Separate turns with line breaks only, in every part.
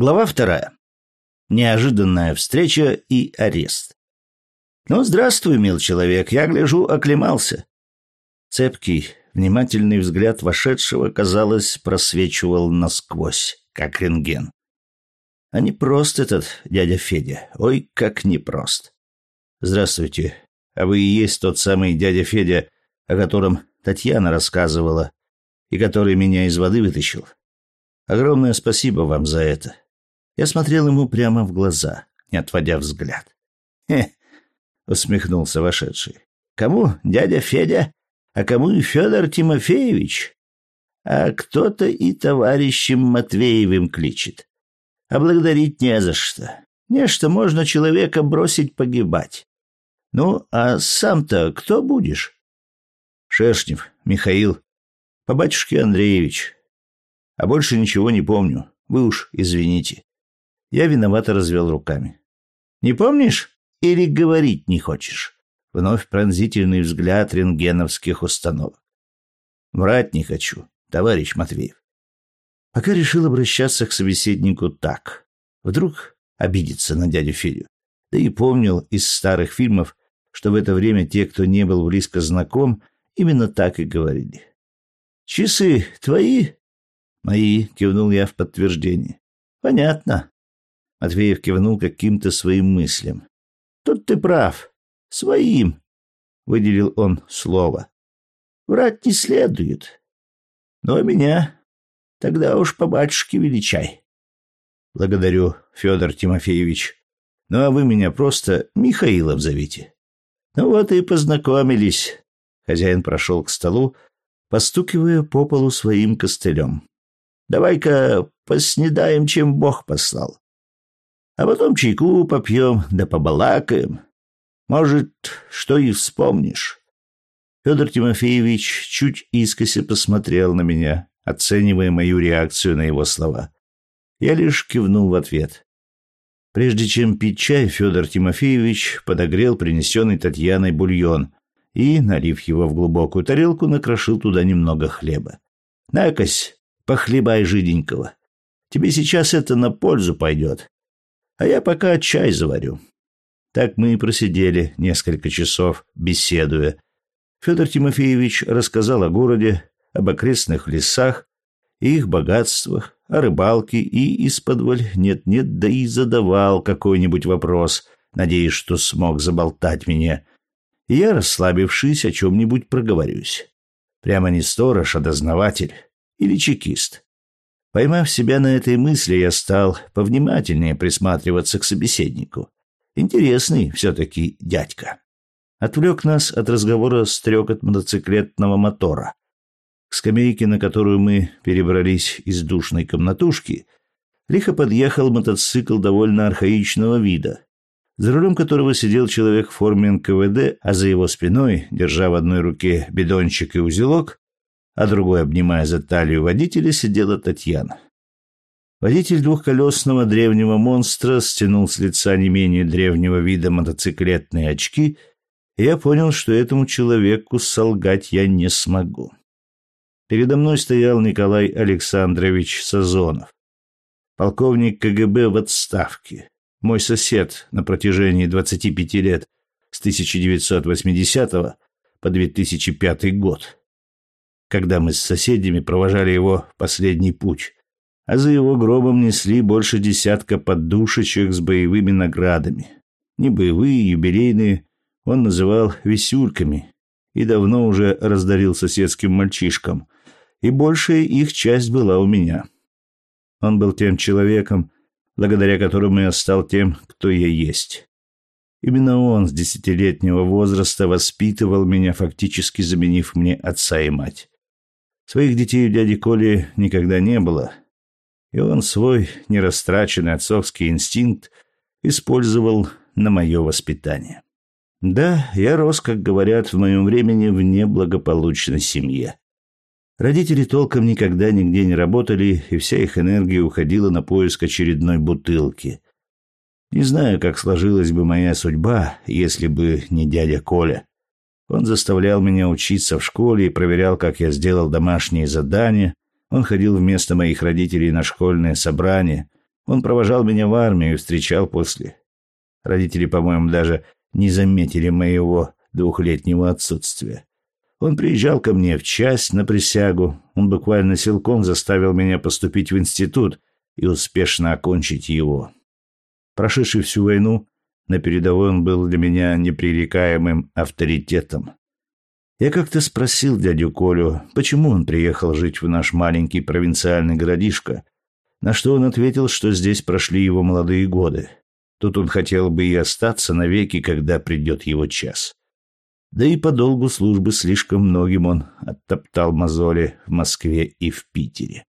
Глава вторая. Неожиданная встреча и арест. «Ну, здравствуй, мил человек, я гляжу, оклемался». Цепкий, внимательный взгляд вошедшего, казалось, просвечивал насквозь, как рентген. А не прост этот дядя Федя. Ой, как непрост. Здравствуйте. А вы и есть тот самый дядя Федя, о котором Татьяна рассказывала и который меня из воды вытащил. Огромное спасибо вам за это. Я смотрел ему прямо в глаза, не отводя взгляд. «Хе!» — усмехнулся вошедший. «Кому дядя Федя, а кому и Федор Тимофеевич? А кто-то и товарищем Матвеевым кличет. А благодарить не за что. Нечто можно человека бросить погибать. Ну, а сам-то кто будешь?» «Шершнев, Михаил, по батюшке Андреевич. А больше ничего не помню. Вы уж извините». Я виновато развел руками. «Не помнишь? Или говорить не хочешь?» Вновь пронзительный взгляд рентгеновских установок. «Врать не хочу, товарищ Матвеев». Пока решил обращаться к собеседнику так. Вдруг обидится на дядю Федю. Да и помнил из старых фильмов, что в это время те, кто не был близко знаком, именно так и говорили. «Часы твои?» «Мои», — кивнул я в подтверждение. «Понятно. Матвеев кивнул каким-то своим мыслям. «Тут ты прав. Своим», — выделил он слово. «Врать не следует. Но меня тогда уж по батюшке величай». «Благодарю, Федор Тимофеевич. Ну а вы меня просто Михаилом зовите». «Ну вот и познакомились». Хозяин прошел к столу, постукивая по полу своим костылем. «Давай-ка поснедаем, чем Бог послал. А потом чайку попьем, да побалакаем. Может, что и вспомнишь. Федор Тимофеевич чуть искося посмотрел на меня, оценивая мою реакцию на его слова. Я лишь кивнул в ответ. Прежде чем пить чай, Федор Тимофеевич подогрел принесенный Татьяной бульон и, налив его в глубокую тарелку, накрошил туда немного хлеба. «Накось, похлебай жиденького. Тебе сейчас это на пользу пойдет а я пока чай заварю. Так мы и просидели несколько часов, беседуя. Федор Тимофеевич рассказал о городе, об окрестных лесах и их богатствах, о рыбалке и из-под нет-нет, да и задавал какой-нибудь вопрос, надеясь, что смог заболтать меня. И я, расслабившись, о чем-нибудь проговорюсь. Прямо не сторож, а дознаватель или чекист. Поймав себя на этой мысли, я стал повнимательнее присматриваться к собеседнику. Интересный все-таки дядька. Отвлек нас от разговора стрекот мотоциклетного мотора. К скамейке, на которую мы перебрались из душной комнатушки, лихо подъехал мотоцикл довольно архаичного вида, за рулем которого сидел человек в форме НКВД, а за его спиной, держа в одной руке бидончик и узелок, а другой, обнимая за талию водителя, сидела Татьяна. Водитель двухколесного древнего монстра стянул с лица не менее древнего вида мотоциклетные очки, и я понял, что этому человеку солгать я не смогу. Передо мной стоял Николай Александрович Сазонов, полковник КГБ в отставке, мой сосед на протяжении 25 лет с 1980 по 2005 год когда мы с соседями провожали его в последний путь, а за его гробом несли больше десятка поддушечек с боевыми наградами. Не боевые, юбилейные, он называл висюльками и давно уже раздарил соседским мальчишкам, и большая их часть была у меня. Он был тем человеком, благодаря которому я стал тем, кто я есть. Именно он с десятилетнего возраста воспитывал меня, фактически заменив мне отца и мать. Своих детей у дяди Коли никогда не было, и он свой нерастраченный отцовский инстинкт использовал на мое воспитание. Да, я рос, как говорят в моем времени, в неблагополучной семье. Родители толком никогда нигде не работали, и вся их энергия уходила на поиск очередной бутылки. Не знаю, как сложилась бы моя судьба, если бы не дядя Коля. Он заставлял меня учиться в школе и проверял, как я сделал домашние задания. Он ходил вместо моих родителей на школьные собрания. Он провожал меня в армию и встречал после. Родители, по-моему, даже не заметили моего двухлетнего отсутствия. Он приезжал ко мне в часть на присягу. Он буквально силком заставил меня поступить в институт и успешно окончить его. Прошедший всю войну, на передовой он был для меня непререкаемым авторитетом. Я как-то спросил дядю Колю, почему он приехал жить в наш маленький провинциальный городишко, на что он ответил, что здесь прошли его молодые годы. Тут он хотел бы и остаться навеки, когда придет его час. Да и по долгу службы слишком многим он оттоптал мозоли в Москве и в Питере.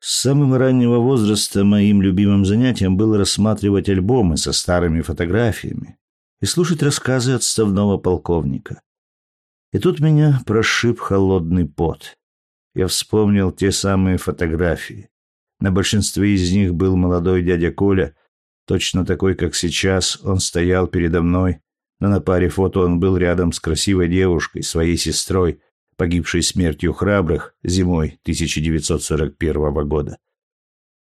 С самого раннего возраста моим любимым занятием было рассматривать альбомы со старыми фотографиями и слушать рассказы отставного полковника. И тут меня прошиб холодный пот. Я вспомнил те самые фотографии. На большинстве из них был молодой дядя Коля, точно такой, как сейчас, он стоял передо мной, но на паре фото он был рядом с красивой девушкой, своей сестрой, погибшей смертью храбрых зимой 1941 года.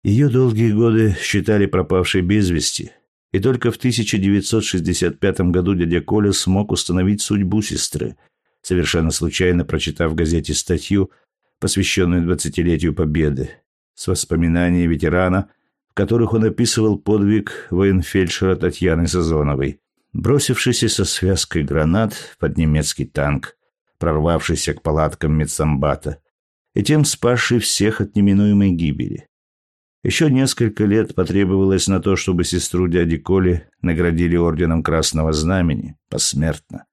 Ее долгие годы считали пропавшей без вести, и только в 1965 году дядя Коля смог установить судьбу сестры, совершенно случайно прочитав в газете статью, посвященную двадцатилетию Победы, с воспоминаний ветерана, в которых он описывал подвиг военфельдшера Татьяны Сазоновой, бросившийся со связкой гранат под немецкий танк, прорвавшийся к палаткам медсамбата, и тем спасший всех от неминуемой гибели. Еще несколько лет потребовалось на то, чтобы сестру дяди Коли наградили орденом Красного Знамени посмертно.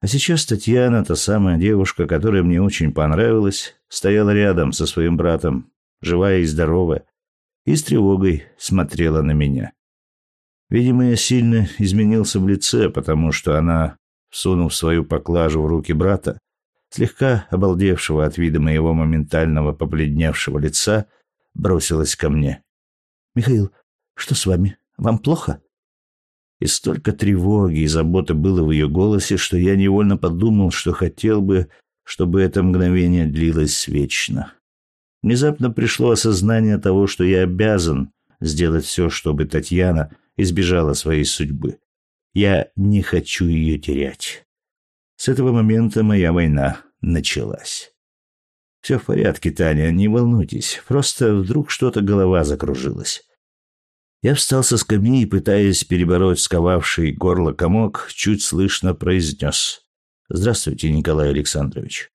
А сейчас Татьяна, та самая девушка, которая мне очень понравилась, стояла рядом со своим братом, живая и здоровая, и с тревогой смотрела на меня. Видимо, я сильно изменился в лице, потому что она, всунув свою поклажу в руки брата, слегка обалдевшего от вида моего моментального побледневшего лица, бросилась ко мне. «Михаил, что с вами? Вам плохо?» И столько тревоги и заботы было в ее голосе, что я невольно подумал, что хотел бы, чтобы это мгновение длилось вечно. Внезапно пришло осознание того, что я обязан сделать все, чтобы Татьяна избежала своей судьбы. Я не хочу ее терять. С этого момента моя война началась. Все в порядке, Таня, не волнуйтесь. Просто вдруг что-то голова закружилась. Я встал со скамьи и, пытаясь перебороть сковавший горло комок, чуть слышно произнес. «Здравствуйте, Николай Александрович».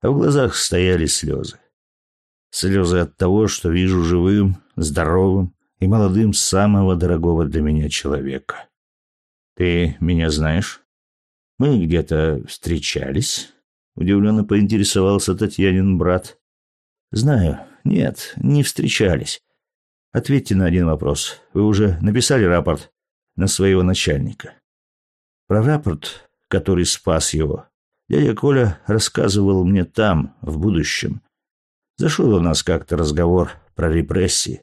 А в глазах стояли слезы. Слезы от того, что вижу живым, здоровым, и молодым самого дорогого для меня человека. Ты меня знаешь? Мы где-то встречались? Удивленно поинтересовался Татьянин брат. Знаю. Нет, не встречались. Ответьте на один вопрос. Вы уже написали рапорт на своего начальника? Про рапорт, который спас его, дядя Коля рассказывал мне там, в будущем. Зашел у нас как-то разговор про репрессии.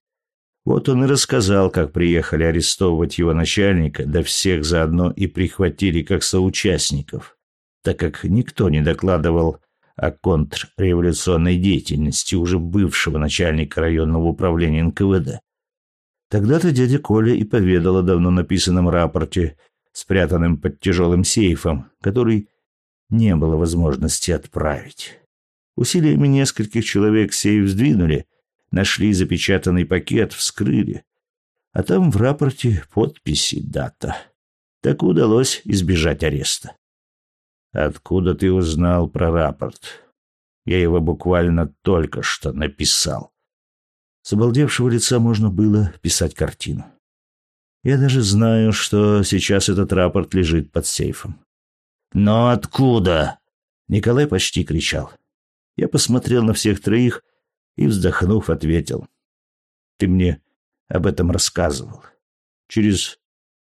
Вот он и рассказал, как приехали арестовывать его начальника, да всех заодно и прихватили как соучастников, так как никто не докладывал о контрреволюционной деятельности уже бывшего начальника районного управления НКВД. Тогда-то дядя Коля и поведал о давно написанном рапорте, спрятанном под тяжелым сейфом, который не было возможности отправить. Усилиями нескольких человек сейф сдвинули, Нашли запечатанный пакет, вскрыли. А там в рапорте подписи, дата. Так удалось избежать ареста. Откуда ты узнал про рапорт? Я его буквально только что написал. С обалдевшего лица можно было писать картину. Я даже знаю, что сейчас этот рапорт лежит под сейфом. «Но откуда?» Николай почти кричал. Я посмотрел на всех троих и, вздохнув, ответил. «Ты мне об этом рассказывал. Через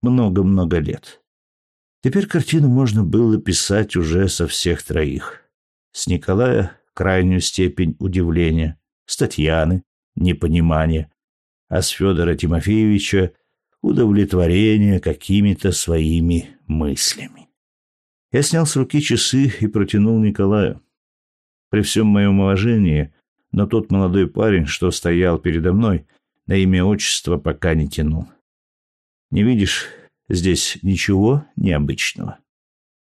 много-много лет. Теперь картину можно было писать уже со всех троих. С Николая — крайнюю степень удивления, с Татьяны — непонимание, а с Федора Тимофеевича — удовлетворение какими-то своими мыслями. Я снял с руки часы и протянул Николаю. При всем моем уважении но тот молодой парень, что стоял передо мной, на имя отчества пока не тянул. Не видишь здесь ничего необычного?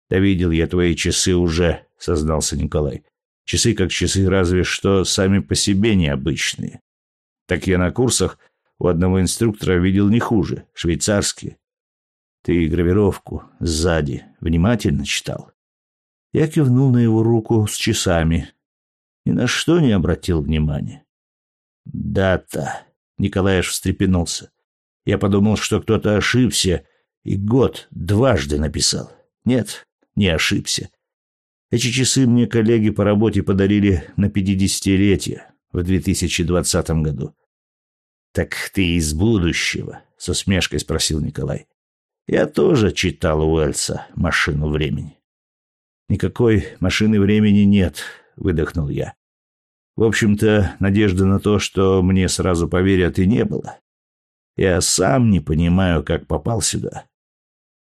Да видел я твои часы уже, сознался Николай. Часы как часы, разве что сами по себе необычные. Так я на курсах у одного инструктора видел не хуже, швейцарские. Ты гравировку сзади внимательно читал? Я кивнул на его руку с часами. Ни на что не обратил внимания. Дата. Николаев встрепенулся. Я подумал, что кто-то ошибся и год дважды написал. Нет, не ошибся. Эти часы мне коллеги по работе подарили на пятидесятилетие в 2020 году. «Так ты из будущего?» — с усмешкой спросил Николай. «Я тоже читал Уэльса «Машину времени». «Никакой машины времени нет», — выдохнул я. В общем-то, надежды на то, что мне сразу поверят, и не было. Я сам не понимаю, как попал сюда.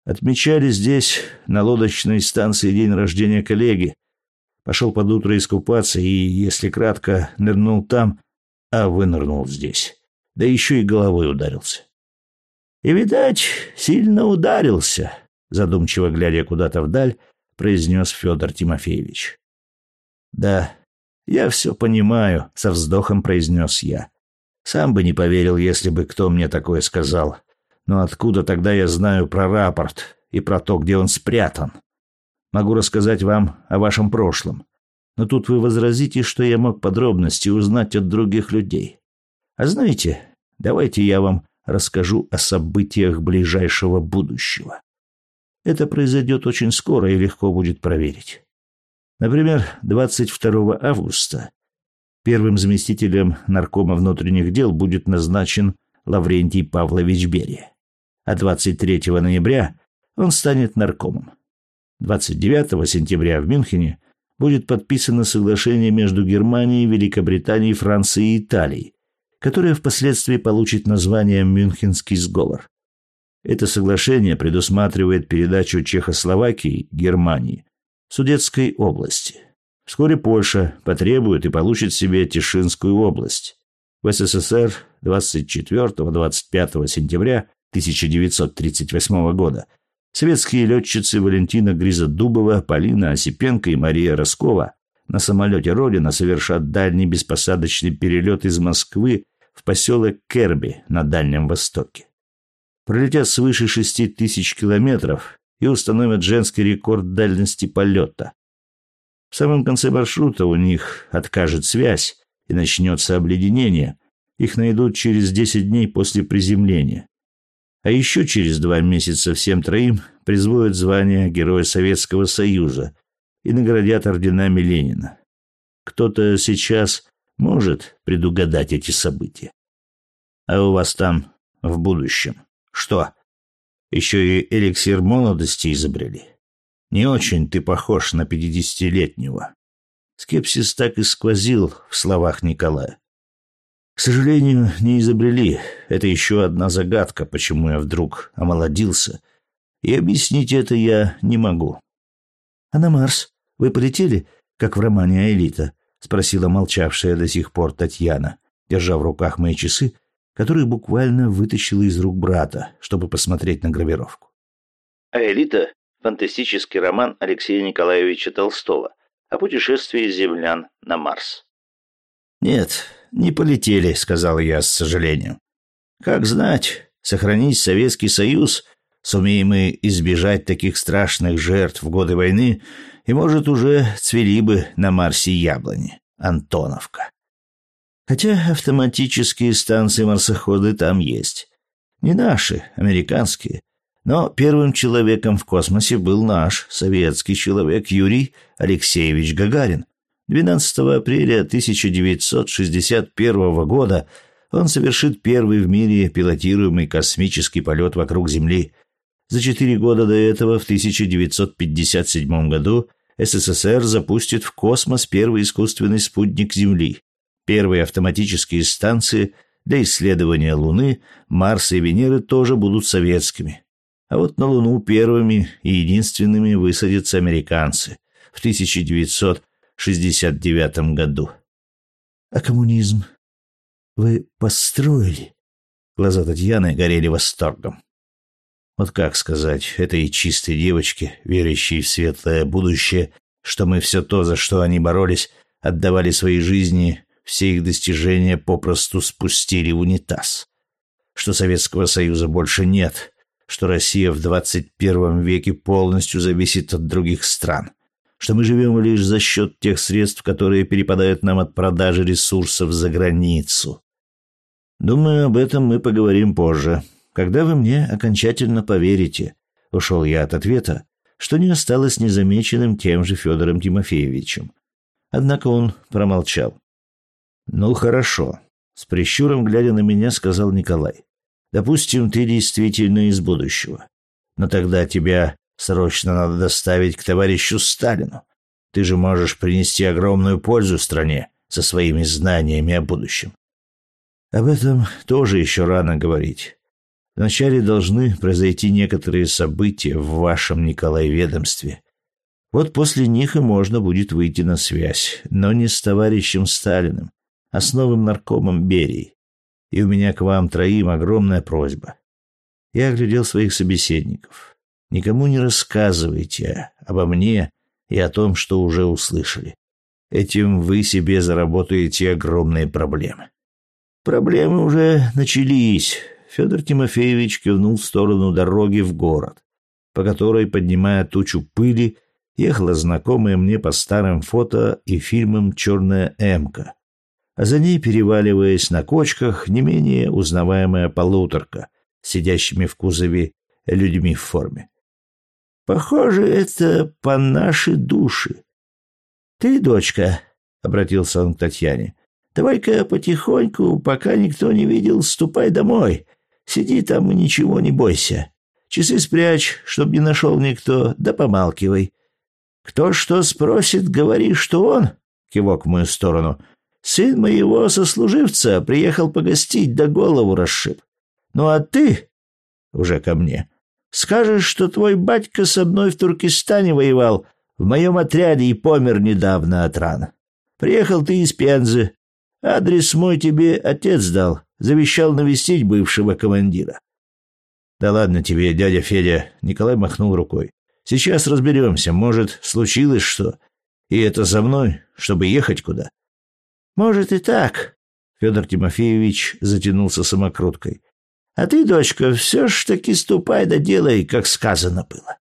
Отмечали здесь, на лодочной станции, день рождения коллеги. Пошел под утро искупаться и, если кратко, нырнул там, а вынырнул здесь. Да еще и головой ударился. И, видать, сильно ударился, задумчиво глядя куда-то вдаль, произнес Федор Тимофеевич. Да, я все понимаю, со вздохом произнес я. Сам бы не поверил, если бы кто мне такое сказал. Но откуда тогда я знаю про рапорт и про то, где он спрятан? Могу рассказать вам о вашем прошлом. Но тут вы возразите, что я мог подробности узнать от других людей. А знаете, давайте я вам расскажу о событиях ближайшего будущего. Это произойдет очень скоро и легко будет проверить. Например, 22 августа первым заместителем наркома внутренних дел будет назначен Лаврентий Павлович Берия а 23 ноября он станет наркомом. 29 сентября в Мюнхене будет подписано соглашение между Германией, Великобританией, Францией и Италией, которое впоследствии получит название «Мюнхенский сговор». Это соглашение предусматривает передачу Чехословакии Германии Судетской области. Вскоре Польша потребует и получит себе Тишинскую область. В СССР 24-25 сентября 1938 года советские летчицы Валентина Гризодубова, Полина Осипенко и Мария Роскова на самолете «Родина» совершат дальний беспосадочный перелет из Москвы в поселок Керби на Дальнем Востоке. Пролетят свыше шести тысяч километров и установят женский рекорд дальности полета. В самом конце маршрута у них откажет связь и начнется обледенение. Их найдут через 10 дней после приземления. А еще через два месяца всем троим призвоят звание Героя Советского Союза и наградят орденами Ленина. Кто-то сейчас может предугадать эти события. А у вас там в будущем что? Еще и эликсир молодости изобрели. Не очень ты похож на пятидесятилетнего. Скепсис так и сквозил в словах Николая. К сожалению, не изобрели. Это еще одна загадка, почему я вдруг омолодился. И объяснить это я не могу. — А на Марс вы полетели, как в романе «Аэлита»? — спросила молчавшая до сих пор Татьяна, держа в руках мои часы, которые буквально вытащила из рук брата, чтобы посмотреть на гравировку.
«Аэлита» — фантастический роман Алексея Николаевича Толстого о путешествии землян на Марс.
«Нет, не полетели», — сказал я с сожалением. «Как знать, сохранить Советский Союз, сумеем мы избежать таких страшных жертв в годы войны, и, может, уже цвели бы на Марсе яблони. Антоновка. Хотя автоматические станции-марсоходы там есть. Не наши, американские. Но первым человеком в космосе был наш, советский человек Юрий Алексеевич Гагарин, 12 апреля 1961 года он совершит первый в мире пилотируемый космический полет вокруг Земли. За четыре года до этого, в 1957 году, СССР запустит в космос первый искусственный спутник Земли. Первые автоматические станции для исследования Луны, Марса и Венеры тоже будут советскими. А вот на Луну первыми и единственными высадятся американцы. В 1900 69 году. А коммунизм вы построили? Глаза Татьяны горели восторгом. Вот как сказать этой чистой девочке, верящей в светлое будущее, что мы все то, за что они боролись, отдавали свои жизни, все их достижения попросту спустили в унитаз. Что Советского Союза больше нет, что Россия в 21 веке полностью зависит от других стран, что мы живем лишь за счет тех средств, которые перепадают нам от продажи ресурсов за границу. Думаю, об этом мы поговорим позже, когда вы мне окончательно поверите. Ушел я от ответа, что не осталось незамеченным тем же Федором Тимофеевичем. Однако он промолчал. «Ну, хорошо», — с прищуром глядя на меня, сказал Николай. «Допустим, ты действительно из будущего. Но тогда тебя срочно надо доставить к товарищу Сталину. Ты же можешь принести огромную пользу стране со своими знаниями о будущем. Об этом тоже еще рано говорить. Вначале должны произойти некоторые события в вашем Николай ведомстве. Вот после них и можно будет выйти на связь, но не с товарищем Сталиным, а с новым наркомом Берией. И у меня к вам троим огромная просьба. Я оглядел своих собеседников. Никому не рассказывайте обо мне и о том, что уже услышали. Этим вы себе заработаете огромные проблемы. Проблемы уже начались. Федор Тимофеевич кивнул в сторону дороги в город, по которой, поднимая тучу пыли, ехала знакомая мне по старым фото и фильмам черная «Эмка», а за ней, переваливаясь на кочках, не менее узнаваемая полуторка, сидящими в кузове людьми в форме. Похоже, это по нашей душе. Ты, дочка, — обратился он к Татьяне, Давай-ка потихоньку, пока никто не видел, ступай домой. Сиди там и ничего не бойся. Часы спрячь, чтоб не нашел никто, да помалкивай. Кто что спросит, говори, что он, — кивок в мою сторону, — сын моего сослуживца приехал погостить, да голову расшиб. Ну а ты, — уже ко мне, — скажешь, что твой батька со мной в Туркестане воевал, в моем отряде и помер недавно от ран. Приехал ты из Пензы, Адрес мой тебе отец дал, завещал навестить бывшего командира. Да ладно тебе, дядя Федя, Николай махнул рукой. Сейчас разберемся, может, случилось что? И это за мной, чтобы ехать куда? Может и так. Федор Тимофеевич затянулся самокруткой. А ты, дочка, все ж таки ступай да делай, как сказано было.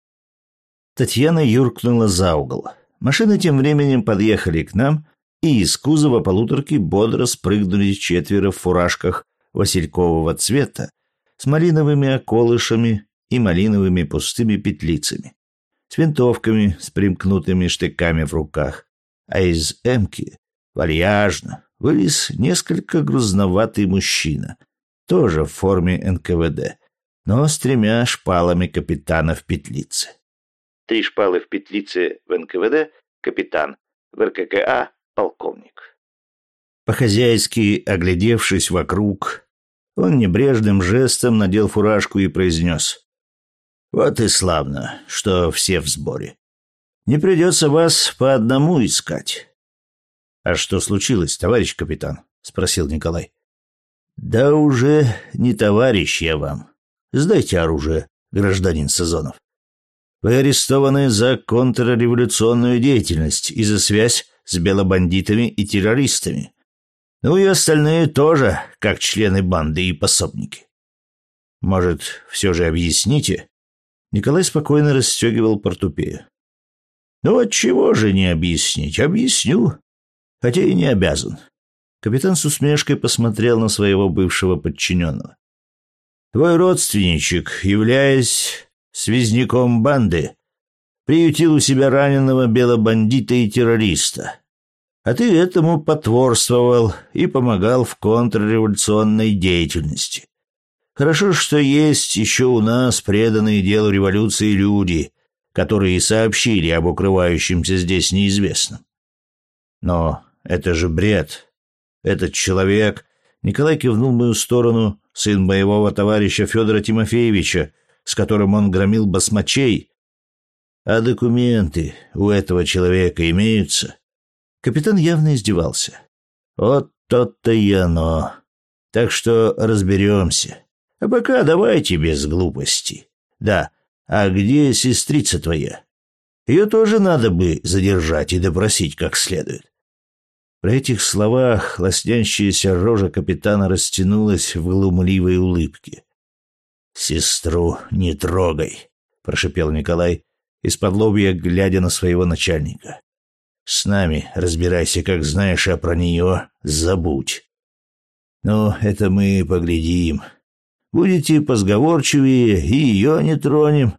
Татьяна юркнула за угол. Машины тем временем подъехали к нам, и из кузова полуторки бодро спрыгнули четверо в фуражках василькового цвета с малиновыми околышами и малиновыми пустыми петлицами, с винтовками с примкнутыми штыками в руках, а из эмки вальяжно вылез несколько грузноватый мужчина, тоже в форме НКВД, но с тремя шпалами капитана в петлице.
Три шпалы в петлице в НКВД, капитан, в РККА полковник.
По-хозяйски оглядевшись вокруг, он небрежным жестом надел фуражку и произнес. «Вот и славно, что все в сборе. Не придется вас по одному искать». «А что случилось, товарищ капитан?» — спросил Николай. «Да уже не товарищ я вам. Сдайте оружие, гражданин Сазонов. Вы арестованы за контрреволюционную деятельность и за связь с белобандитами и террористами. Ну и остальные тоже, как члены банды и пособники. Может, все же объясните? Николай спокойно расстегивал портупею. Ну, от чего же не объяснить? Объясню, хотя и не обязан. Капитан с усмешкой посмотрел на своего бывшего подчиненного. Твой родственничек, являясь связняком банды, приютил у себя раненого белобандита и террориста. А ты этому потворствовал и помогал в контрреволюционной деятельности. Хорошо, что есть еще у нас преданные делу революции люди, которые сообщили об укрывающемся здесь неизвестном. Но это же бред. Этот человек... Николай кивнул в мою сторону, сын боевого товарища Федора Тимофеевича, с которым он громил басмачей, а документы у этого человека имеются? Капитан явно издевался. Вот то-то и оно. Так что разберемся. А пока давайте без глупости. Да, а где сестрица твоя? Ее тоже надо бы задержать и допросить как следует. При этих словах лоснящаяся рожа капитана растянулась в глумливой улыбке. «Сестру не трогай», — прошипел Николай, из-под лобья глядя на своего начальника. «С нами разбирайся, как знаешь, а про нее забудь». «Ну, это мы поглядим. Будете позговорчивее, и ее не тронем.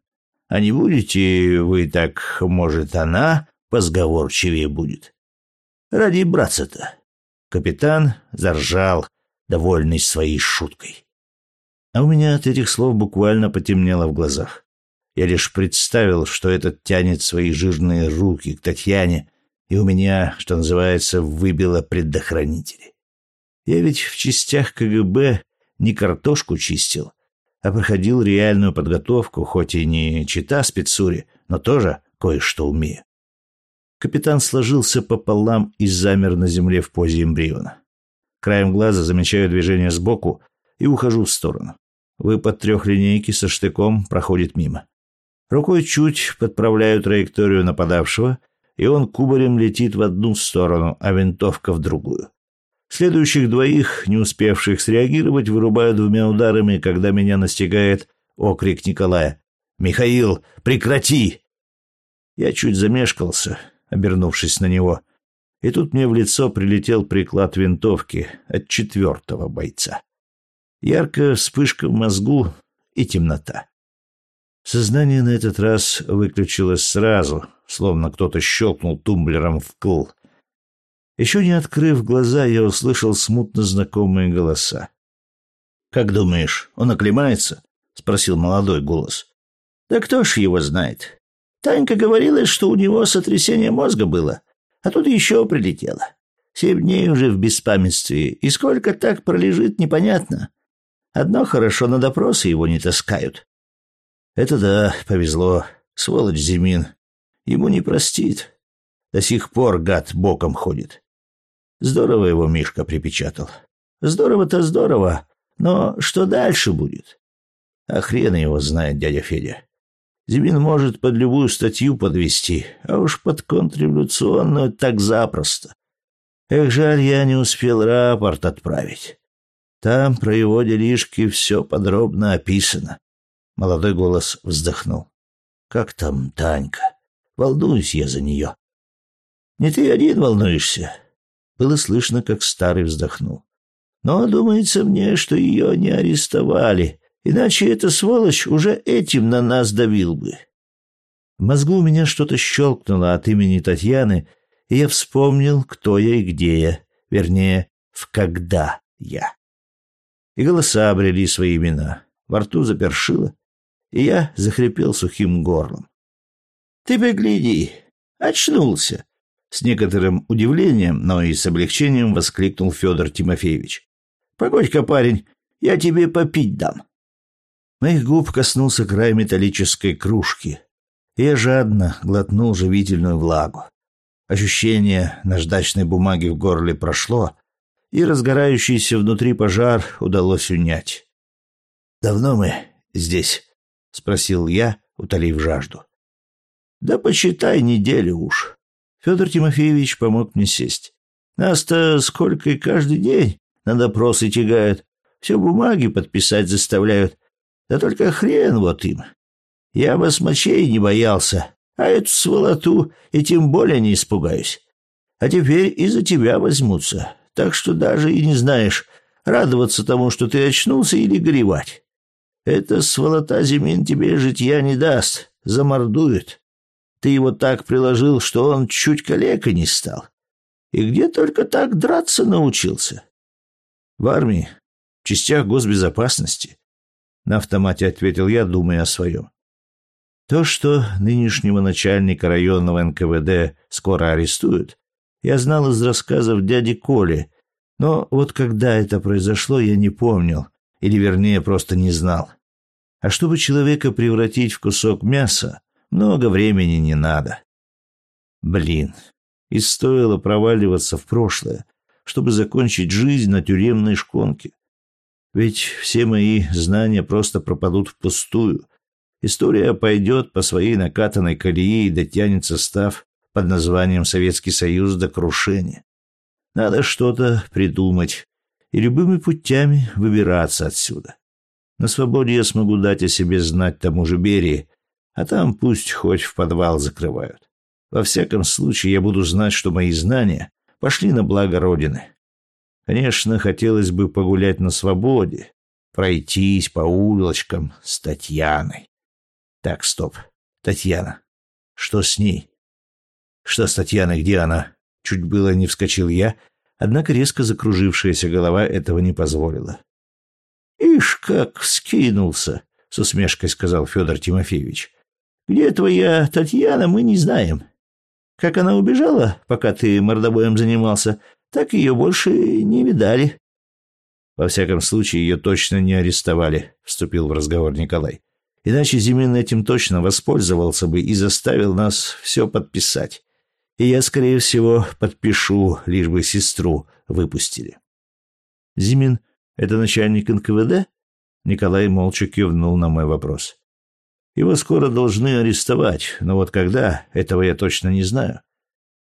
А не будете вы так, может, она позговорчивее будет. Ради братца-то». Капитан заржал, довольный своей шуткой. А у меня от этих слов буквально потемнело в глазах. Я лишь представил, что этот тянет свои жирные руки к Татьяне, и у меня, что называется, выбило предохранители. Я ведь в частях КГБ не картошку чистил, а проходил реальную подготовку, хоть и не чита спецуре, но тоже кое-что умею. Капитан сложился пополам и замер на земле в позе эмбриона. Краем глаза замечаю движение сбоку и ухожу в сторону. Выпад трехлинейки со штыком проходит мимо. Рукой чуть подправляю траекторию нападавшего, и он кубарем летит в одну сторону, а винтовка в другую. Следующих двоих, не успевших среагировать, вырубаю двумя ударами, когда меня настигает окрик Николая. «Михаил, прекрати!» Я чуть замешкался, обернувшись на него, и тут мне в лицо прилетел приклад винтовки от четвертого бойца. Яркая вспышка в мозгу и темнота. Сознание на этот раз выключилось сразу, словно кто-то щелкнул тумблером в кл. Еще не открыв глаза, я услышал смутно знакомые голоса. «Как думаешь, он оклемается?» — спросил молодой голос. «Да кто ж его знает? Танька говорила, что у него сотрясение мозга было, а тут еще прилетело. Семь дней уже в беспамятстве, и сколько так пролежит, непонятно. Одно хорошо, на допросы его не таскают. Это да, повезло. Сволочь Зимин. Ему не простит. До сих пор гад боком ходит. Здорово его Мишка припечатал. Здорово-то здорово, но что дальше будет? А хрен его знает дядя Федя. Зимин может под любую статью подвести, а уж под контрреволюционную так запросто. Эх, жаль, я не успел рапорт отправить. Там про его делишки все подробно описано. Молодой голос вздохнул. «Как там Танька? Волнуюсь я за нее». «Не ты один волнуешься?» Было слышно, как старый вздохнул. «Но думается мне, что ее не арестовали, иначе эта сволочь уже этим на нас давил бы». В мозгу у меня что-то щелкнуло от имени Татьяны, и я вспомнил, кто я и где я, вернее, в когда я. И голоса обрели свои имена. Во рту запершило, и я захрипел сухим горлом. «Ты погляди! Очнулся!» С некоторым удивлением, но и с облегчением воскликнул Федор Тимофеевич. «Погодь-ка, парень, я тебе попить дам». Моих губ коснулся край металлической кружки, я жадно глотнул живительную влагу. Ощущение наждачной бумаги в горле прошло, и разгорающийся внутри пожар удалось унять. «Давно мы здесь?» — спросил я, утолив жажду. «Да почитай неделю уж». Федор Тимофеевич помог мне сесть. «Нас-то сколько и каждый день на допросы тягают. Все бумаги подписать заставляют. Да только хрен вот им. Я вас мочей не боялся, а эту сволоту и тем более не испугаюсь. А теперь из-за тебя возьмутся, так что даже и не знаешь, радоваться тому, что ты очнулся, или горевать. Эта сволота Зимин тебе житья не даст, замордует. Ты его так приложил, что он чуть калекой не стал. И где только так драться научился? В армии, в частях госбезопасности. На автомате ответил я, думая о своем. То, что нынешнего начальника районного НКВД скоро арестуют, я знал из рассказов дяди Коли, но вот когда это произошло, я не помнил, или вернее просто не знал. А чтобы человека превратить в кусок мяса, много времени не надо. Блин, и стоило проваливаться в прошлое, чтобы закончить жизнь на тюремной шконке. Ведь все мои знания просто пропадут впустую. История пойдет по своей накатанной колее и дотянется став под названием Советский Союз до крушения. Надо что-то придумать и любыми путями выбираться отсюда. На свободе я смогу дать о себе знать тому же Берии, а там пусть хоть в подвал закрывают. Во всяком случае, я буду знать, что мои знания пошли на благо Родины. Конечно, хотелось бы погулять на свободе, пройтись по улочкам с Татьяной. Так, стоп. Татьяна. Что с ней? Что с Татьяной? Где она? Чуть было не вскочил я, однако резко закружившаяся голова этого не позволила. «Ишь, как вскинулся!» — с усмешкой сказал Федор Тимофеевич. «Где твоя Татьяна, мы не знаем. Как она убежала, пока ты мордобоем занимался, так ее больше не видали». «Во всяком случае, ее точно не арестовали», — вступил в разговор Николай. «Иначе Зимин этим точно воспользовался бы и заставил нас все подписать и я, скорее всего, подпишу, лишь бы сестру выпустили. Зимин — это начальник НКВД? Николай молча кивнул на мой вопрос. Его скоро должны арестовать, но вот когда, этого я точно не знаю.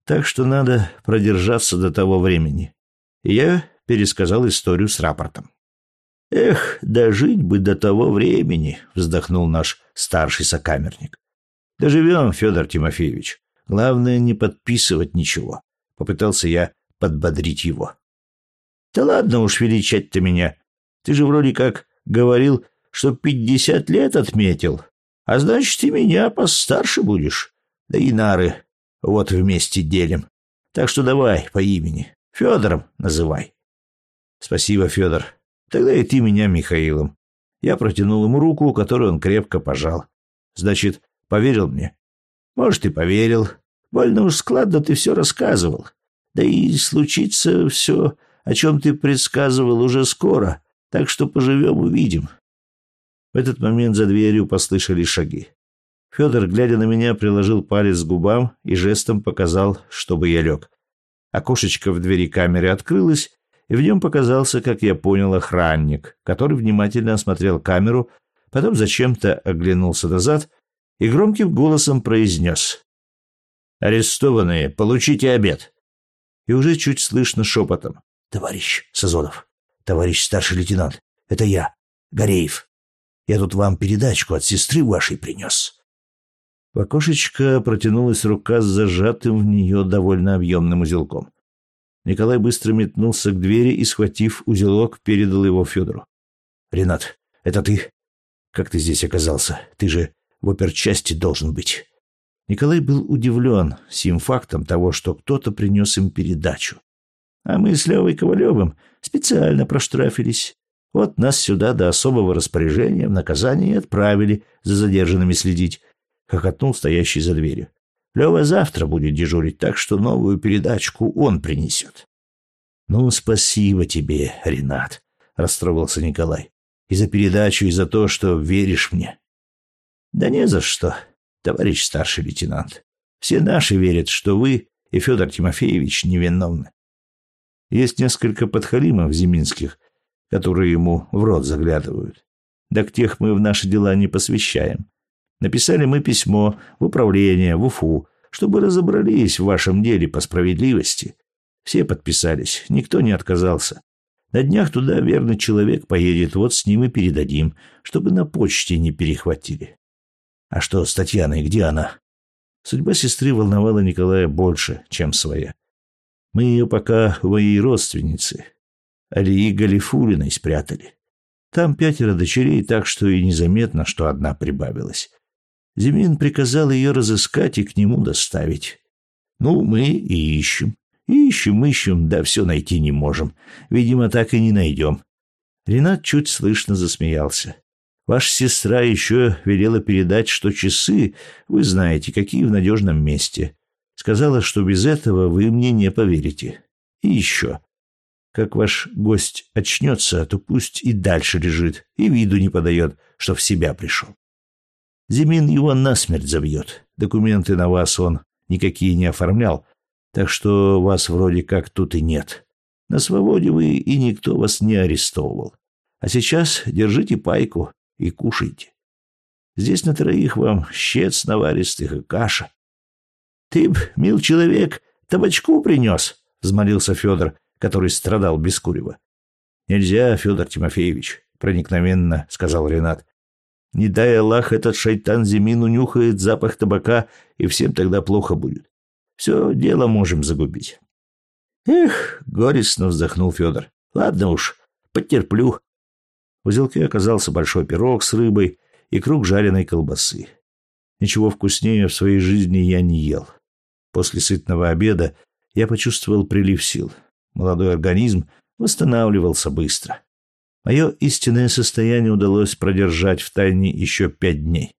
Так что надо продержаться до того времени. Я пересказал историю с рапортом. «Эх, дожить бы до того времени!» — вздохнул наш старший сокамерник. «Доживем, Федор Тимофеевич. Главное, не подписывать ничего. Попытался я подбодрить его. Да ладно уж величать ты меня. Ты же вроде как говорил, что пятьдесят лет отметил. А значит, и меня постарше будешь. Да и нары вот вместе делим. Так что давай по имени. Федором называй. Спасибо, Федор. Тогда и ты меня Михаилом. Я протянул ему руку, которую он крепко пожал. Значит, поверил мне? Может, и поверил. Больно уж складно ты все рассказывал. Да и случится все, о чем ты предсказывал, уже скоро, так что поживем увидим. В этот момент за дверью послышались шаги. Федор, глядя на меня, приложил палец к губам и жестом показал, чтобы я лег. Окошечко в двери камеры открылось, и в нем показался, как я понял, охранник, который внимательно осмотрел камеру, потом зачем-то оглянулся назад и громким голосом произнес «Арестованные, получите обед!» И уже чуть слышно шепотом «Товарищ Сазонов, товарищ старший лейтенант, это я, Гореев. Я тут вам передачку от сестры вашей принес». В окошечко протянулась рука с зажатым в нее довольно объемным узелком. Николай быстро метнулся к двери и, схватив узелок, передал его Федору. «Ренат, это ты? Как ты здесь оказался? Ты же в оперчасти должен быть. Николай был удивлен сим фактом того, что кто-то принес им передачу. А мы с Левой Ковалевым специально проштрафились. Вот нас сюда до особого распоряжения в наказание отправили за задержанными следить, — хохотнул стоящий за дверью. Лева завтра будет дежурить, так что новую передачку он принесет. — Ну, спасибо тебе, Ренат, — расстроился Николай. — И за передачу, и за то, что веришь мне. Да не за что, товарищ старший лейтенант. Все наши верят, что вы и Федор Тимофеевич невиновны. Есть несколько подхалимов зиминских, которые ему в рот заглядывают. Да к тех мы в наши дела не посвящаем. Написали мы письмо в управление, в Уфу, чтобы разобрались в вашем деле по справедливости. Все подписались, никто не отказался. На днях туда верный человек поедет, вот с ним и передадим, чтобы на почте не перехватили. А что с Татьяной, где она? Судьба сестры волновала Николая больше, чем своя. Мы ее пока у моей родственницы, Алии Галифулиной, спрятали. Там пятеро дочерей, так что и незаметно, что одна прибавилась. Зимин приказал ее разыскать и к нему доставить. Ну, мы и ищем. Ищем, ищем, да все найти не можем. Видимо, так и не найдем. Ренат чуть слышно засмеялся. Ваша сестра еще велела передать, что часы, вы знаете, какие в надежном месте. Сказала, что без этого вы мне не поверите. И еще. Как ваш гость очнется, то пусть и дальше лежит, и виду не подает, что в себя пришел. Зимин его насмерть забьет. Документы на вас он никакие не оформлял, так что вас вроде как тут и нет. На свободе вы, и никто вас не арестовывал. А сейчас держите пайку и кушайте. Здесь на троих вам щец наваристых и каша. — Ты б, мил человек, табачку принес, — взмолился Федор, который страдал без курева. — Нельзя, Федор Тимофеевич, — проникновенно сказал Ренат. — Не дай Аллах, этот шайтан Зимин унюхает запах табака, и всем тогда плохо будет. Все дело можем загубить. — Эх, горестно вздохнул Федор. — Ладно уж, потерплю. В узелке оказался большой пирог с рыбой и круг жареной колбасы. Ничего вкуснее в своей жизни я не ел. После сытного обеда я почувствовал прилив сил. Молодой организм восстанавливался быстро. Мое истинное состояние удалось продержать в тайне еще пять дней.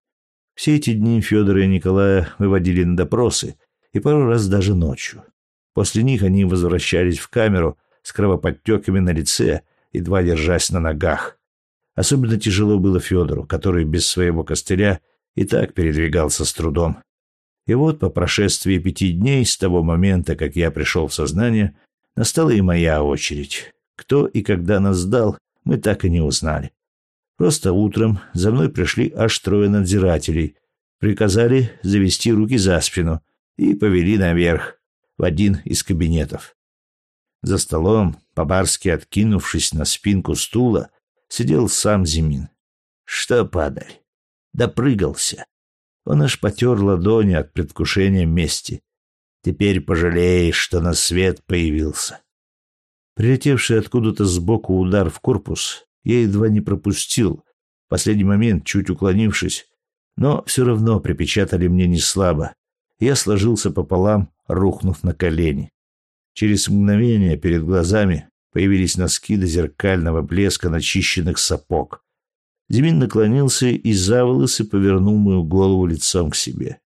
Все эти дни Федора и Николая выводили на допросы, и пару раз даже ночью. После них они возвращались в камеру с кровоподтеками на лице, едва держась на ногах. Особенно тяжело было Федору, который без своего костыля и так передвигался с трудом. И вот по прошествии пяти дней с того момента, как я пришел в сознание, настала и моя очередь. Кто и когда нас сдал, мы так и не узнали. Просто утром за мной пришли аж трое надзирателей, приказали завести руки за спину и повели наверх, в один из кабинетов. За столом, по-барски откинувшись на спинку стула, сидел сам Зимин. Что, падаль, допрыгался. Он аж потер ладони от предвкушения мести. Теперь пожалеешь, что на свет появился. Прилетевший откуда-то сбоку удар в корпус я едва не пропустил, в последний момент чуть уклонившись, но все равно припечатали мне не слабо. Я сложился пополам, рухнув на колени. Через мгновение перед глазами появились носки до зеркального блеска начищенных сапог. Демин наклонился и за волосы повернул мою голову лицом к себе.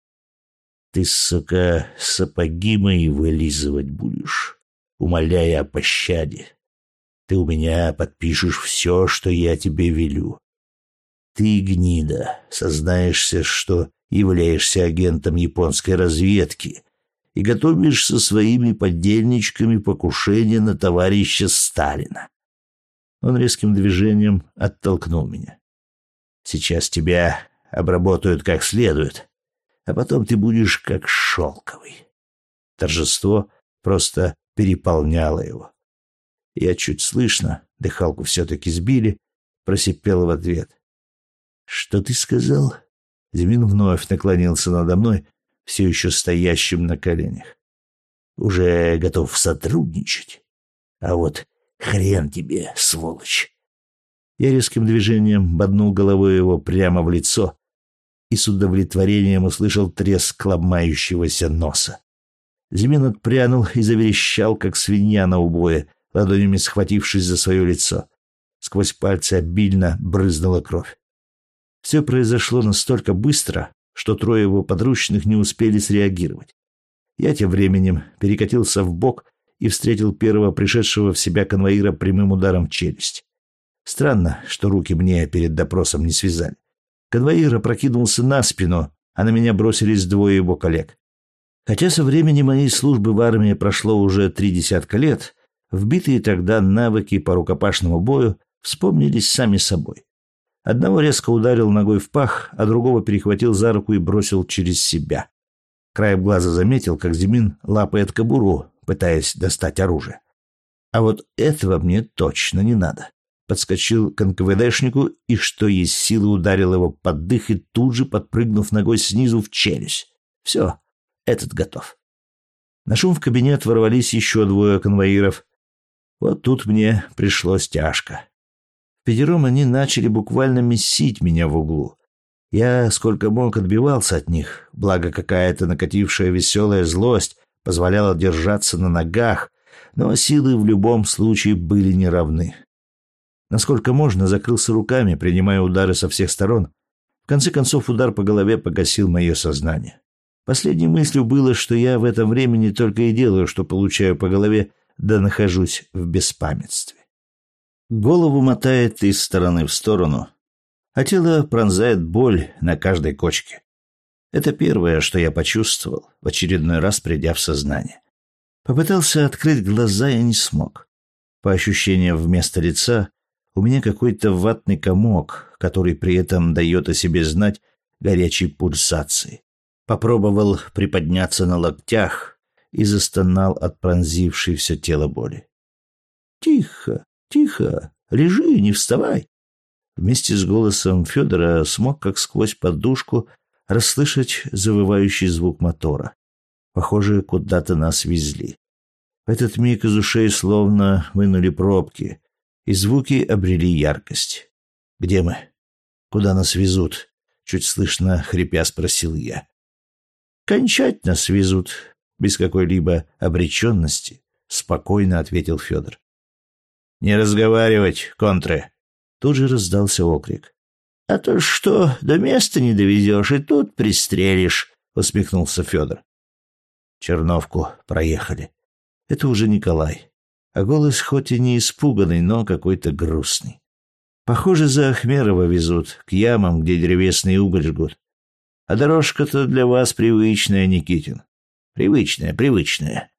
«Ты, сука, сапоги мои вылизывать будешь?» Умоляя о пощаде. Ты у меня подпишешь все, что я тебе велю. Ты, гнида, сознаешься, что являешься агентом японской разведки и готовишь со своими подельничками покушение на товарища Сталина. Он резким движением оттолкнул меня. Сейчас тебя обработают как следует, а потом ты будешь как шелковый. Торжество просто переполняло его. Я чуть слышно, дыхалку все-таки сбили, просипел в ответ. «Что ты сказал?» Зимин вновь наклонился надо мной, все еще стоящим на коленях. «Уже готов сотрудничать? А вот хрен тебе, сволочь!» Я резким движением боднул головой его прямо в лицо и с удовлетворением услышал треск ломающегося носа. Зимин отпрянул и заверещал, как свинья на убое, ладонями схватившись за свое лицо. Сквозь пальцы обильно брызнула кровь. Все произошло настолько быстро, что трое его подручных не успели среагировать. Я тем временем перекатился в бок и встретил первого пришедшего в себя конвоира прямым ударом в челюсть. Странно, что руки мне перед допросом не связали. Конвоир опрокинулся на спину, а на меня бросились двое его коллег. Хотя со времени моей службы в армии прошло уже три десятка лет, вбитые тогда навыки по рукопашному бою вспомнились сами собой. Одного резко ударил ногой в пах, а другого перехватил за руку и бросил через себя. Краем глаза заметил, как Зимин лапает кобуру, пытаясь достать оружие. А вот этого мне точно не надо. Подскочил к НКВДшнику и, что есть силы, ударил его под дых и тут же, подпрыгнув ногой снизу в челюсть. Все, этот готов. На шум в кабинет ворвались еще двое конвоиров. Вот тут мне пришлось тяжко. Пятером они начали буквально месить меня в углу. Я сколько мог отбивался от них, благо какая-то накатившая веселая злость позволяла держаться на ногах, но силы в любом случае были неравны. Насколько можно, закрылся руками, принимая удары со всех сторон. В конце концов, удар по голове погасил мое сознание. Последней мыслью было, что я в этом времени только и делаю, что получаю по голове, да нахожусь в беспамятстве. Голову мотает из стороны в сторону, а тело пронзает боль на каждой кочке. Это первое, что я почувствовал, в очередной раз придя в сознание. Попытался открыть глаза и не смог. По ощущениям вместо лица У меня какой-то ватный комок, который при этом дает о себе знать горячей пульсации. Попробовал приподняться на локтях и застонал от пронзившей все тело боли. «Тихо, тихо, лежи, не вставай!» Вместе с голосом Федора смог как сквозь подушку расслышать завывающий звук мотора. Похоже, куда-то нас везли. В этот миг из ушей словно вынули пробки, и звуки обрели яркость. «Где мы? Куда нас везут?» — чуть слышно хрипя спросил я. «Кончать нас везут», — без какой-либо обреченности, — спокойно ответил Федор. «Не разговаривать, контры!» Тут же раздался окрик. «А то что, до места не довезешь и тут пристрелишь», — усмехнулся Федор. Черновку проехали. Это уже Николай. А голос хоть и не испуганный, но какой-то грустный. Похоже, за Ахмерова везут, к ямам, где древесный уголь жгут. А дорожка-то для вас привычная, Никитин. Привычная, привычная.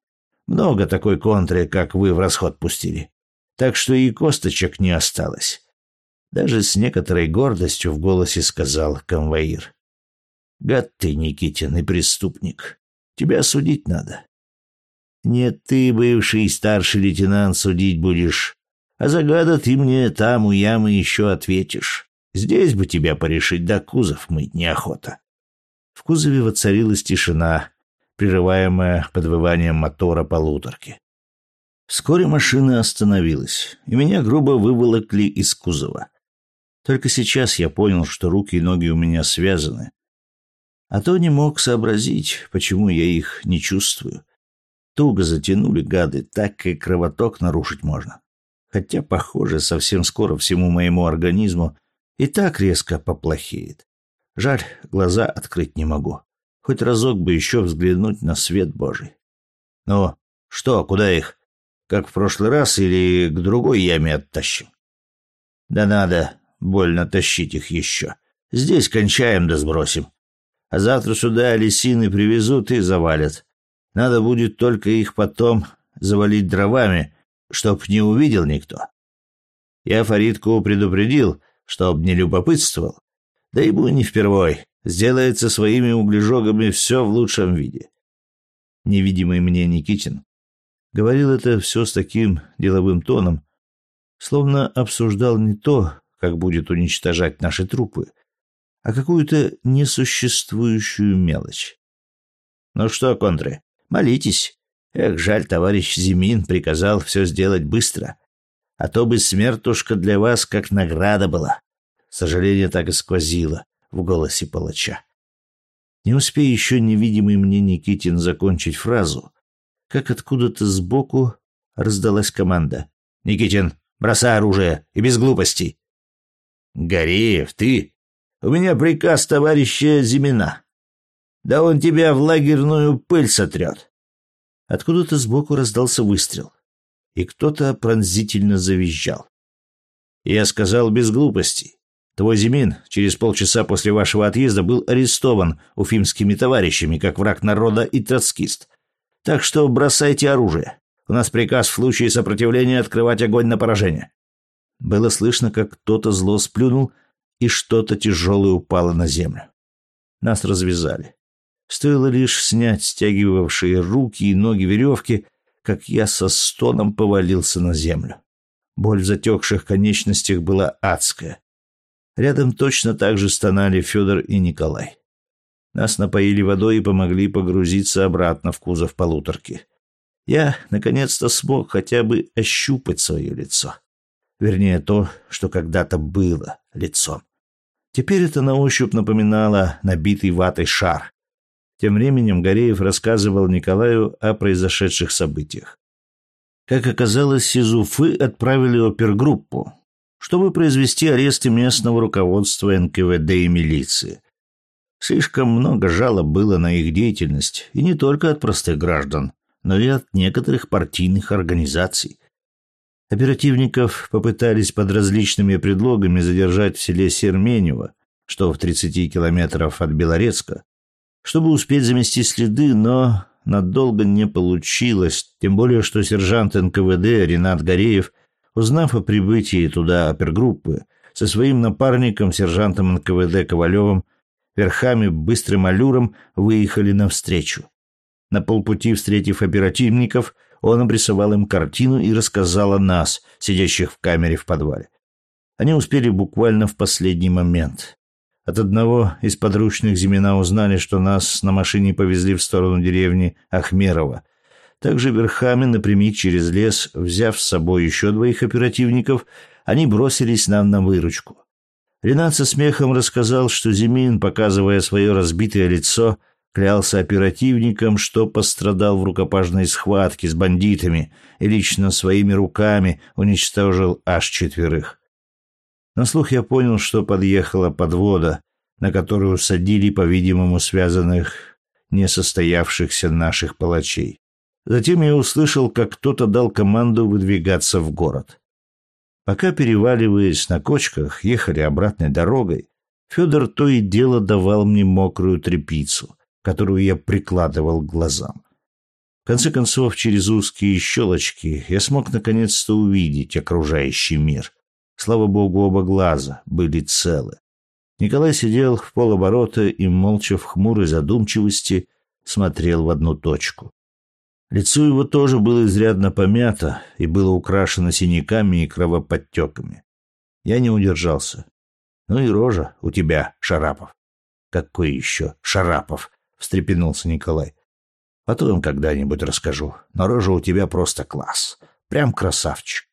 Много такой контры, как вы в расход пустили. Так что и косточек не осталось. Даже с некоторой гордостью в голосе сказал конвоир. «Гад ты, Никитин, и преступник. Тебя судить надо. Нет, ты, бывший старший лейтенант, судить будешь. А за гада ты мне там у ямы еще ответишь. Здесь бы тебя порешить, да кузов мыть неохота. В кузове воцарилась тишина, прерываемая подвыванием мотора полуторки. Вскоре машина остановилась, и меня грубо выволокли из кузова. Только сейчас я понял, что руки и ноги у меня связаны. А то не мог сообразить, почему я их не чувствую. Туго затянули гады, так и кровоток нарушить можно. Хотя, похоже, совсем скоро всему моему организму и так резко поплохеет. Жаль, глаза открыть не могу. Хоть разок бы еще взглянуть на свет Божий. Ну, что, куда их? Как в прошлый раз или к другой яме оттащим? Да надо, больно тащить их еще. Здесь кончаем да сбросим. А завтра сюда лисины привезут и завалят. Надо будет только их потом завалить дровами, чтоб не увидел никто. Я Фаридку предупредил, чтоб не любопытствовал. Да ему не впервой. Сделается своими углежогами все в лучшем виде. Невидимый мне Никитин говорил это все с таким деловым тоном, словно обсуждал не то, как будет уничтожать наши трупы, а какую-то несуществующую мелочь. Ну что, контры, молитесь. Эх, жаль, товарищ Зимин приказал все сделать быстро. А то бы смертушка для вас как награда была. Сожаление так и сквозило в голосе палача. Не успея еще невидимый мне Никитин закончить фразу, как откуда-то сбоку раздалась команда. «Никитин, бросай оружие и без глупостей!» «Гореев, ты? У меня приказ товарища Зимина. Да он тебя в лагерную пыль сотрет!» Откуда-то сбоку раздался выстрел, и кто-то пронзительно завизжал. Я сказал без глупостей. Твой Зимин через полчаса после вашего отъезда был арестован уфимскими товарищами как враг народа и троцкист. Так что бросайте оружие. У нас приказ в случае сопротивления открывать огонь на поражение. Было слышно, как кто-то зло сплюнул, и что-то тяжелое упало на землю. Нас развязали. Стоило лишь снять стягивавшие руки и ноги веревки, как я со стоном повалился на землю. Боль в затекших конечностях была адская. Рядом точно так же стонали Федор и Николай. Нас напоили водой и помогли погрузиться обратно в кузов полуторки. Я, наконец-то, смог хотя бы ощупать свое лицо. Вернее, то, что когда-то было лицом. Теперь это на ощупь напоминало набитый ватой шар. Тем временем Гореев рассказывал Николаю о произошедших событиях. Как оказалось, из Уфы отправили опергруппу, чтобы произвести аресты местного руководства НКВД и милиции. Слишком много жалоб было на их деятельность, и не только от простых граждан, но и от некоторых партийных организаций. Оперативников попытались под различными предлогами задержать в селе Серменево, что в 30 километров от Белорецка, чтобы успеть замести следы, но надолго не получилось, тем более что сержант НКВД Ренат Гореев Узнав о прибытии туда опергруппы, со своим напарником, сержантом НКВД Ковалевым, верхами быстрым аллюром выехали навстречу. На полпути, встретив оперативников, он обрисовал им картину и рассказал о нас, сидящих в камере в подвале. Они успели буквально в последний момент. От одного из подручных Зимина узнали, что нас на машине повезли в сторону деревни Ахмерова. Также верхами напрямик через лес, взяв с собой еще двоих оперативников, они бросились нам на выручку. Ренат со смехом рассказал, что Зимин, показывая свое разбитое лицо, клялся оперативникам, что пострадал в рукопашной схватке с бандитами и лично своими руками уничтожил аж четверых. На слух я понял, что подъехала подвода, на которую садили, по-видимому, связанных несостоявшихся наших палачей. Затем я услышал, как кто-то дал команду выдвигаться в город. Пока, переваливаясь на кочках, ехали обратной дорогой, Федор то и дело давал мне мокрую тряпицу, которую я прикладывал к глазам. В конце концов, через узкие щелочки я смог наконец-то увидеть окружающий мир. Слава богу, оба глаза были целы. Николай сидел в полоборота и молча в хмурой задумчивости смотрел в одну точку. Лицо его тоже было изрядно помято и было украшено синяками и кровоподтеками. Я не удержался. Ну и рожа у тебя, Шарапов. Какой еще Шарапов? встрепенулся Николай. Потом когда-нибудь расскажу. Но рожа у тебя просто класс. Прям красавчик.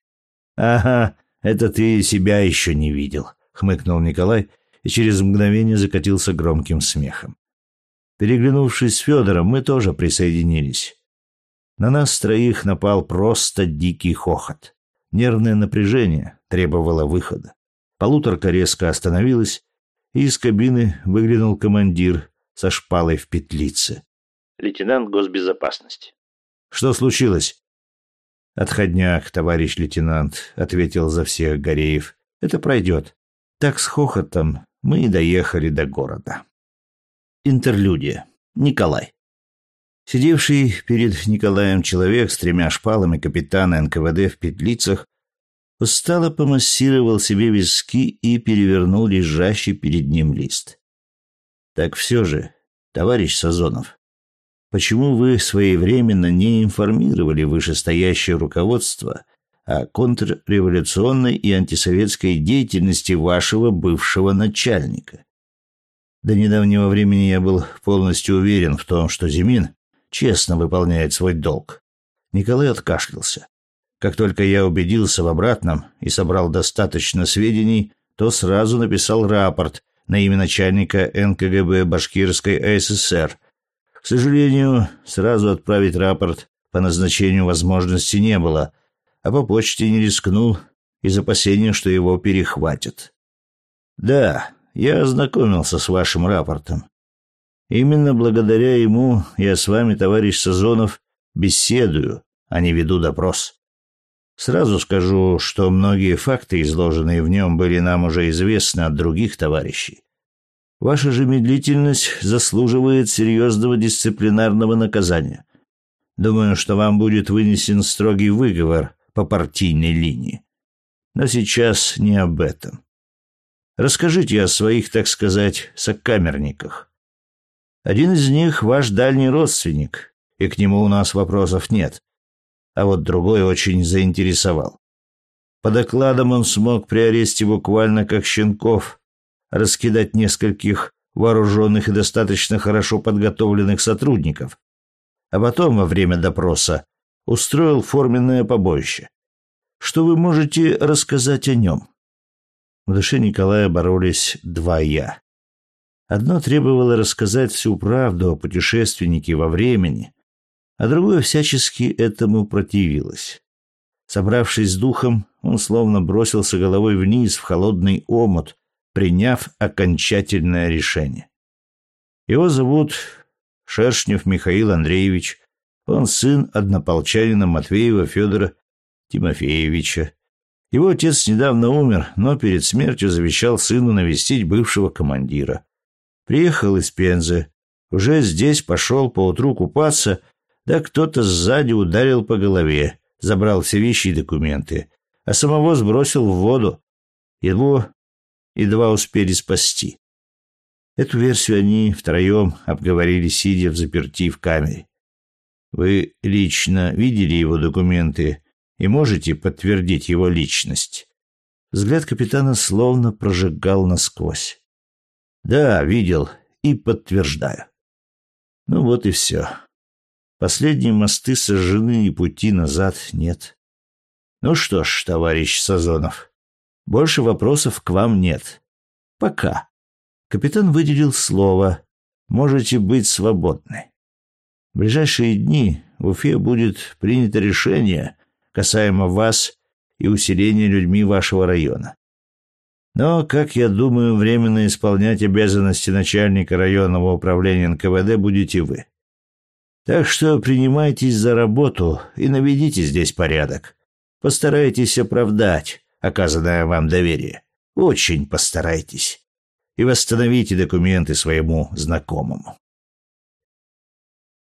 Ага, это ты себя еще не видел, хмыкнул Николай и через мгновение закатился громким смехом. Переглянувшись с Федором, мы тоже присоединились. На нас троих напал просто дикий хохот. Нервное напряжение требовало выхода. Полуторка резко остановилась, и из кабины выглянул командир со шпалой в петлице.
Лейтенант госбезопасности.
«Что случилось?» «Отходняк, товарищ лейтенант», — ответил за всех Гореев. «Это пройдет». Так с хохотом мы и доехали до города. Интерлюдия. Николай. Сидевший перед Николаем человек с тремя шпалами капитана НКВД в петлицах устало помассировал себе виски и перевернул лежащий перед ним лист. Так все же, товарищ Сазонов, почему вы своевременно не информировали вышестоящее руководство о контрреволюционной и антисоветской деятельности вашего бывшего начальника? До недавнего времени я был полностью уверен в том, что Зимин честно выполняет свой долг. Николай откашлялся. Как только я убедился в обратном и собрал достаточно сведений, то сразу написал рапорт на имя начальника НКГБ Башкирской АССР. К сожалению, сразу отправить рапорт по назначению возможности не было, а по почте не рискнул из опасения, что его перехватят. Да, я ознакомился с вашим рапортом. Именно благодаря ему я с вами, товарищ Сазонов, беседую, а не веду допрос. Сразу скажу, что многие факты, изложенные в нем, были нам уже известны от других товарищей. Ваша же медлительность заслуживает серьезного дисциплинарного наказания. Думаю, что вам будет вынесен строгий выговор по партийной линии. Но сейчас не об этом. Расскажите о своих, так сказать, сокамерниках. Один из них ваш дальний родственник, и к нему у нас вопросов нет. А вот другой очень заинтересовал. По докладам он смог при аресте буквально как щенков раскидать нескольких вооруженных и достаточно хорошо подготовленных сотрудников, а потом во время допроса устроил форменное побоище. Что вы можете рассказать о нем? В душе Николая боролись два «я». Одно требовало рассказать всю правду о путешественнике во времени, а другое всячески этому противилось. Собравшись с духом, он словно бросился головой вниз в холодный омут, приняв окончательное решение. Его зовут Шершнев Михаил Андреевич. Он сын однополчанина Матвеева Федора Тимофеевича. Его отец недавно умер, но перед смертью завещал сыну навестить бывшего командира. Приехал из Пензы. Уже здесь пошел поутру купаться, да кто-то сзади ударил по голове, забрал все вещи и документы. а самого сбросил в воду. Его едва успели спасти. Эту версию они втроем обговорили, сидя в заперти в камере. Вы лично видели его документы и можете подтвердить его личность? Взгляд капитана словно прожигал насквозь. Да, видел и подтверждаю. Ну вот и все. Последние мосты сожжены и пути назад нет. Ну что ж, товарищ Сазонов, больше вопросов к вам нет. Пока. Капитан выделил слово. Можете быть свободны. В ближайшие дни в Уфе будет принято решение касаемо вас и усиления людьми вашего района. Но, как я думаю, временно исполнять обязанности начальника районного управления НКВД будете вы. Так что принимайтесь за работу и наведите здесь порядок. Постарайтесь оправдать оказанное вам доверие. Очень постарайтесь и восстановите документы своему знакомому.